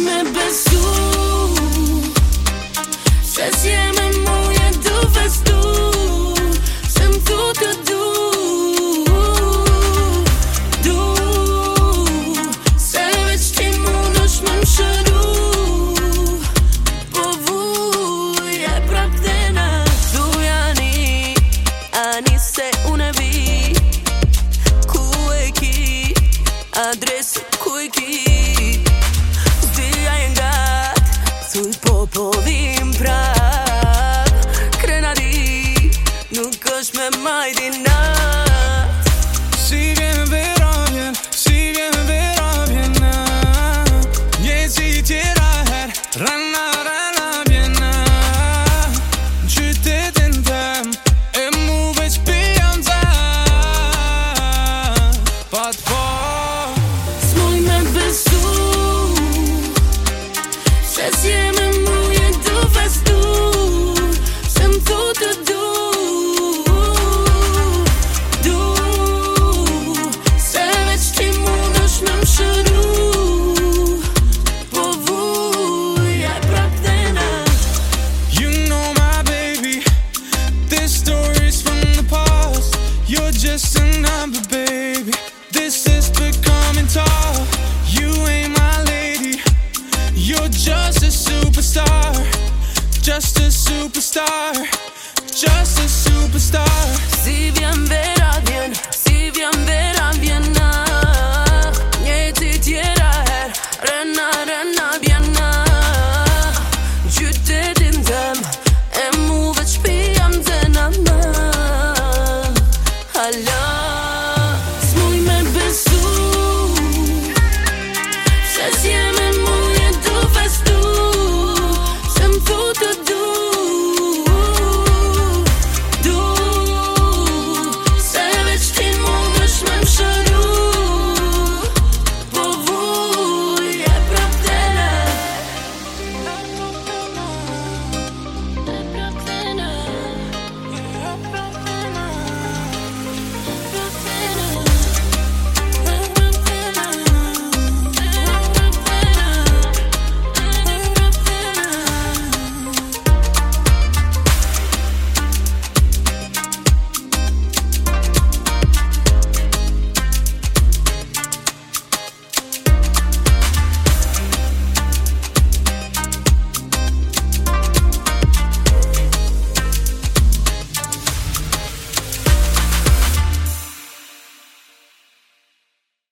me abençoa. Nuk është me majdi nat Si story's from the past. You're just a number, baby. This is becoming tough. You ain't my lady, you're just a superstar. Just a superstar, just a superstar. Si vjen vera vjen Si vjen vera love.